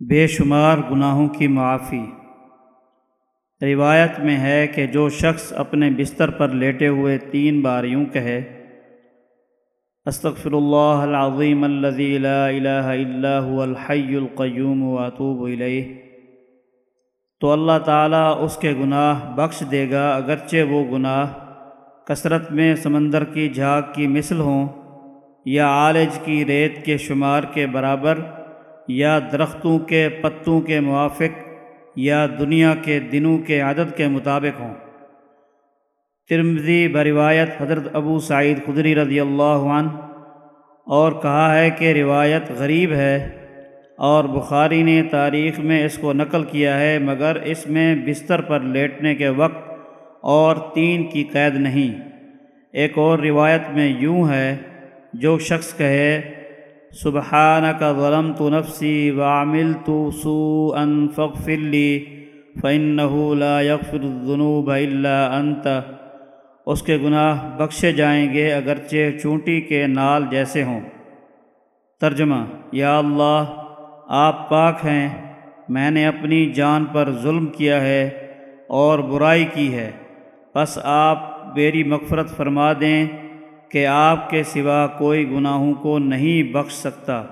بے شمار گناہوں کی معافی۔ روایت میں ہے کہ جو شخص اپنے بستر پر لیٹے ہوئے تین بار یوں کہے استغفر اللہ العظیم الذي لا الہ الا هو الحی القیوم واتوب الیہ تو اللہ تعالیٰ اس کے گناہ بخش دے گا، اگرچہ وہ گناہ کثرت میں سمندر کی جھاگ کی مثل ہوں یا عالج کی ریت کے شمار کے برابر یا درختوں کے پتوں کے موافق یا دنیا کے دنوں کے عدد کے مطابق ہوں۔ ترمزی بروایت حضرت ابو سعید خدری رضی اللہ عنہ اور کہا ہے کہ روایت غریب ہے اور بخاری نے تاریخ میں اس کو نقل کیا ہے، مگر اس میں بستر پر لیٹنے کے وقت اور تین کی قید نہیں۔ ایک اور روایت میں یوں ہے، جو شخص کہے سبحانك ظلمت نفسي وعملت سوءا فاغفر لي، فإنه لا يغفر الذنوب إلا أنت۔ اس کے گناہ بخشے جائیں گے اگرچہ چونٹی کے نال جیسے ہوں۔ ترجمہ، یا اللہ، آپ پاک ہیں، میں نے اپنی جان پر ظلم کیا ہے اور برائی کی ہے۔ بس آپ میری مغفرت فرما دیں۔ کہ آپ کے سوا کوئی گناہوں کو نہیں بخش سکتا۔